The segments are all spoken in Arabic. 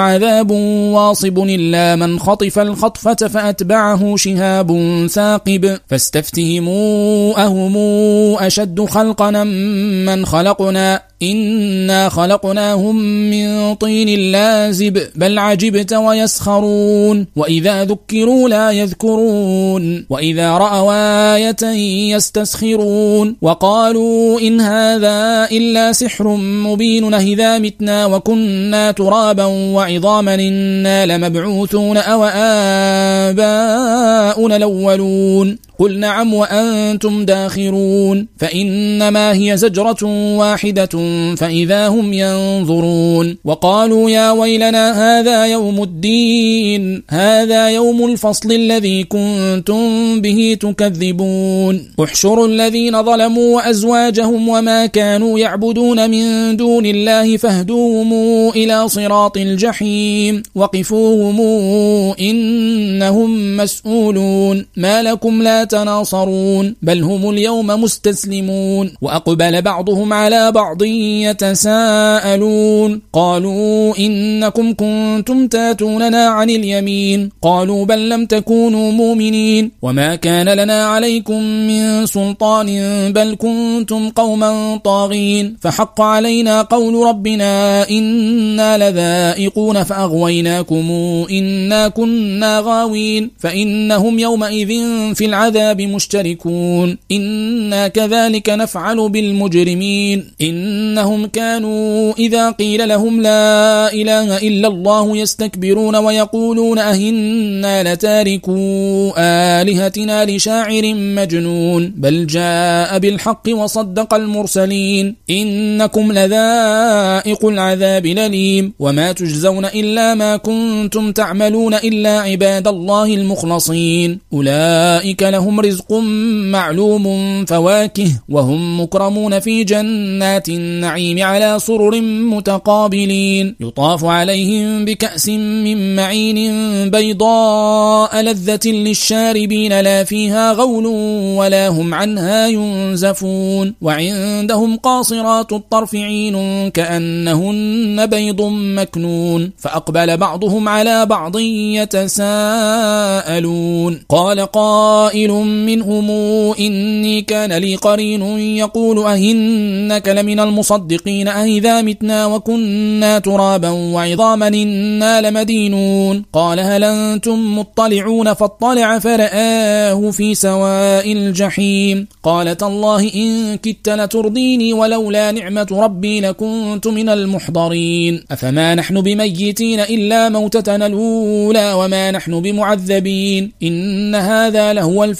عذاب واصب إلا من خطف الخطفة فأتبعه شهاب ثاقب. فاستفتهموا أهم أشد خلقنا من خلقنا. إنا خلقناهم من طين لازب بل عجبت ويسخرون وإذا ذكروا لا يذكرون وإذا رأوا آية يستسخرون وقالوا إن هذا إلا سحر مبين إذا متنا وكنا ترابا وعظاما إنا لمبعوثون أو آباؤنا الأولون قل نعم وأنتم داخرون فإنما هي زجرة واحدة فإذا هم ينظرون. وقالوا يا ويلنا هذا يوم الدين هذا يوم الفصل الذي كنتم به تكذبون. احشروا الذين ظلموا وأزواجهم وما كانوا يعبدون من دون الله فاهدوهم إلى صراط الجحيم. وقفوهم إنهم مسؤولون. ما لكم لا يتناصرون بل هم اليوم مستسلمون. وأقبل بعضهم على بعض يتساءلون. قالوا إنكم كنتم تاتوننا عن اليمين. قالوا بل لم تكونوا مؤمنين. وما كان لنا عليكم من سلطان بل كنتم قوما طاغين. فحق علينا قول ربنا إنا لذائقون فأغويناكم إنا كنا غاوين. فإنهم يومئذ في العذاب العذاب مشتركون. إنا كذلك نفعل بالمجرمين. إنهم كانوا إذا قيل لهم لا إله إلا الله يستكبرون ويقولون أهنا لتاركوا آلهتنا لشاعر مجنون. بل جاء بالحق وصدق المرسلين. إنكم لذائق العذاب لليم وما تجزون إلا ما كنتم تعملون إلا عباد الله المخلصين. أولئك لهم لهم رزق معلوم فواكه وهم مكرمون في جنات النعيم على سرر متقابلين. يطاف عليهم بكأس من معين بيضاء لذة للشاربين لا فيها غول ولا هم عنها ينزفون. وعندهم قاصرات الطرف عين كأنهن بيض مكنون. فأقبل بعضهم على بعض يتساءلون. قال قائل منهم. إني كان لي قرين يقول أهنك لمن المصدقين أهذا متنا وكنا ترابا وعظاما إنا لمدينون. قال هل أنتم مطلعون؟ فاطلع فرآه في سواء الجحيم. قالت الله إن كدت لترضيني ولولا نعمة ربي لكنت من المحضرين. أفما نحن بميتين إلا موتتنا الأولى وما نحن بمعذبين. إن هذا لهو الفوز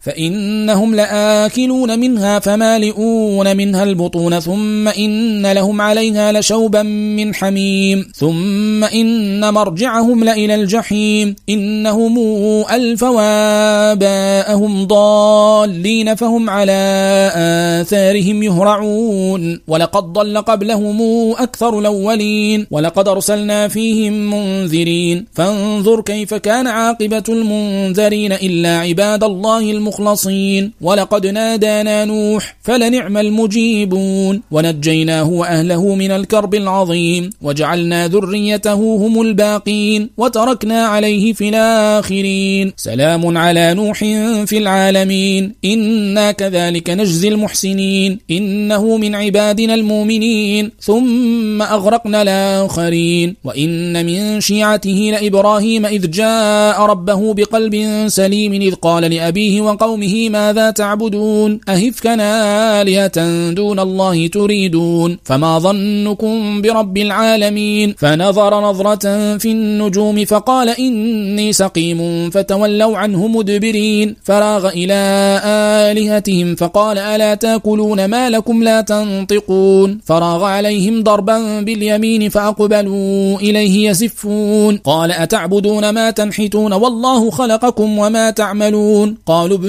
فإنهم لآكلون منها فمالئون منها البطون ثم إن لهم عليها لشوبا من حميم ثم إن مرجعهم لإلى الجحيم إنهم ألفوا آباءهم ضالين فهم على آثارهم يهرعون ولقد ضل قبلهم أكثر الأولين ولقد أرسلنا فيهم منذرين فانظر كيف كان عاقبة المنذرين إلا عباد الله المخلصين المخلصين ولقد نادانا نوح فلنعم المجيبون. ونجيناه وأهله من الكرب العظيم وجعلنا ذريته هم الباقين وتركنا عليه في الآخرين. سلام على نوح في العالمين. إنا كذلك نجزي المحسنين. إنه من عبادنا المؤمنين. ثم أغرقنا الآخرين. وإن من شيعته لإبراهيم إذ جاء ربه بقلب سليم إذ قال لأبيه قومه ماذا تعبدون؟ أهفكا آلهة دون الله تريدون. فما ظنكم برب العالمين؟ فنظر نظرة في النجوم فقال إني سقيم فتولوا عنه مدبرين. فراغ إلى آلهتهم فقال ألا تأكلون ما لكم لا تنطقون. فراغ عليهم ضربا باليمين فأقبلوا إليه يسفون قال أتعبدون ما تنحتون؟ والله خلقكم وما تعملون. قالوا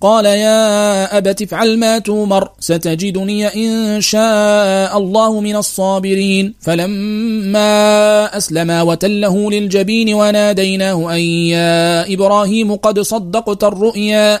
قال يا أبت افعل ما تومر ستجدني إن شاء الله من الصابرين. فلما أسلما وتله للجبين وناديناه أن يا إبراهيم قد صدقت الرؤيا.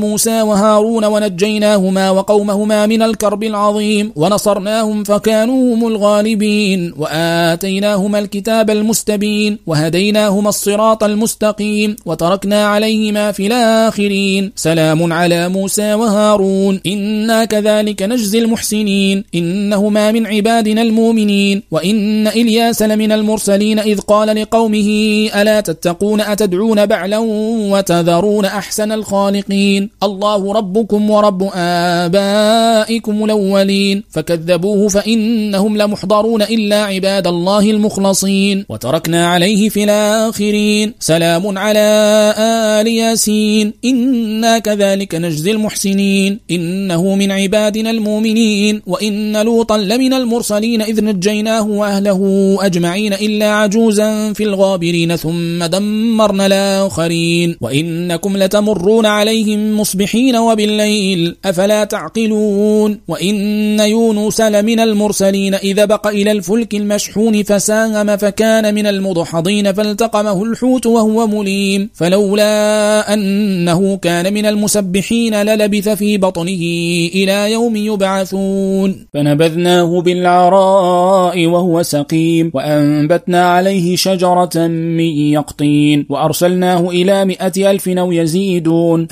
موسى وهارون ونجيناهما وقومهما من الكرب العظيم ونصرناهم فكانوا هم الغالبين وآتيناهما الكتاب المستبين وهديناهما الصراط المستقيم وتركنا عليهما في الآخرين. سلام على موسى وهارون. إنا كذلك نجزي المحسنين. إنهما من عبادنا المؤمنين. وإن إلياس لمن المرسلين إذ قال لقومه ألا تتقون أتدعون بعلا وتذرون أحسن الخالقين. الله ربكم ورب آبائكم الأولين. فكذبوه فإنهم لمحضرون إلا عباد الله المخلصين. وتركنا عليه في الآخرين. سلام على آل ياسين. إنا كذلك نجزي المحسنين. إنه من عبادنا المؤمنين. وإن لوطا لمن المرسلين. إذ نجيناه وأهله أجمعين إلا عجوزا في الغابرين. ثم دمرنا الآخرين. وإنكم لتمرون عليهم مصبحين وبالليل أفلا تعقلون؟ وإن يونس لمن المرسلين إذا بق إلى الفلك المشحون فساهم فكان من المضحضين فالتقمه الحوت وهو مليم فلولا أنه كان من المسبحين للبث في بطنه إلى يوم يبعثون. فنبذناه بالعراء وهو سقيم وأنبتنا عليه شجرة من يقطين وأرسلناه إلى مئة ألف أو يزيدون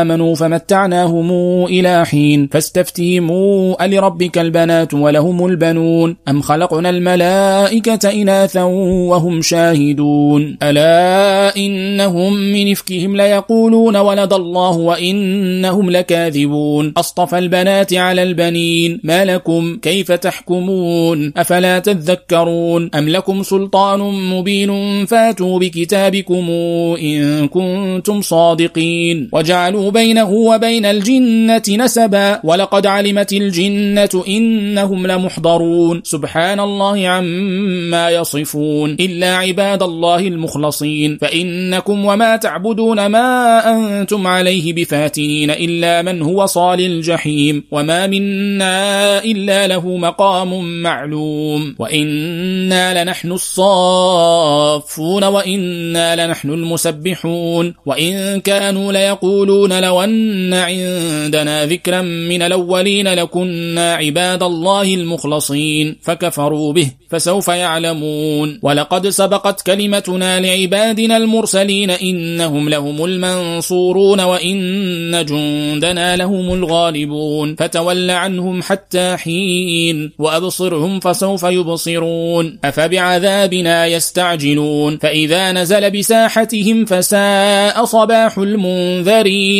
فآمنوا فمتعناهم إلى حين فاستفتيموا ألربك البنات ولهم البنون أم خلقنا الملائكة إناثا وهم شاهدون ألا إنهم من إفكهم ليقولون ولد الله وإنهم لكاذبون أصطفى البنات على البنين ما لكم كيف تحكمون أفلا تذكرون أم لكم سلطان مبين فاتوا بكتابكم إن كنتم صادقين وجعلوا بينه وبين الجنة نسبا. ولقد علمت الجنة إنهم لمحضرون. سبحان الله عما يصفون. إلا عباد الله المخلصين. فإنكم وما تعبدون ما أنتم عليه بفاتنين. إلا من هو صال الجحيم. وما منا إلا له مقام معلوم. وإنا لنحن الصافون. وإنا لنحن المسبحون. وإن كانوا ليقولون لو أن عندنا ذكرا من الأولين لكنا عباد الله المخلصين فكفروا به فسوف يعلمون. ولقد سبقت كلمتنا لعبادنا المرسلين إنهم لهم المنصورون وإن جندنا لهم الغالبون. فتول عنهم حتى حين وأبصرهم فسوف يبصرون. أفبعذابنا يستعجلون؟ فإذا نزل بساحتهم فساء صباح المنذرين.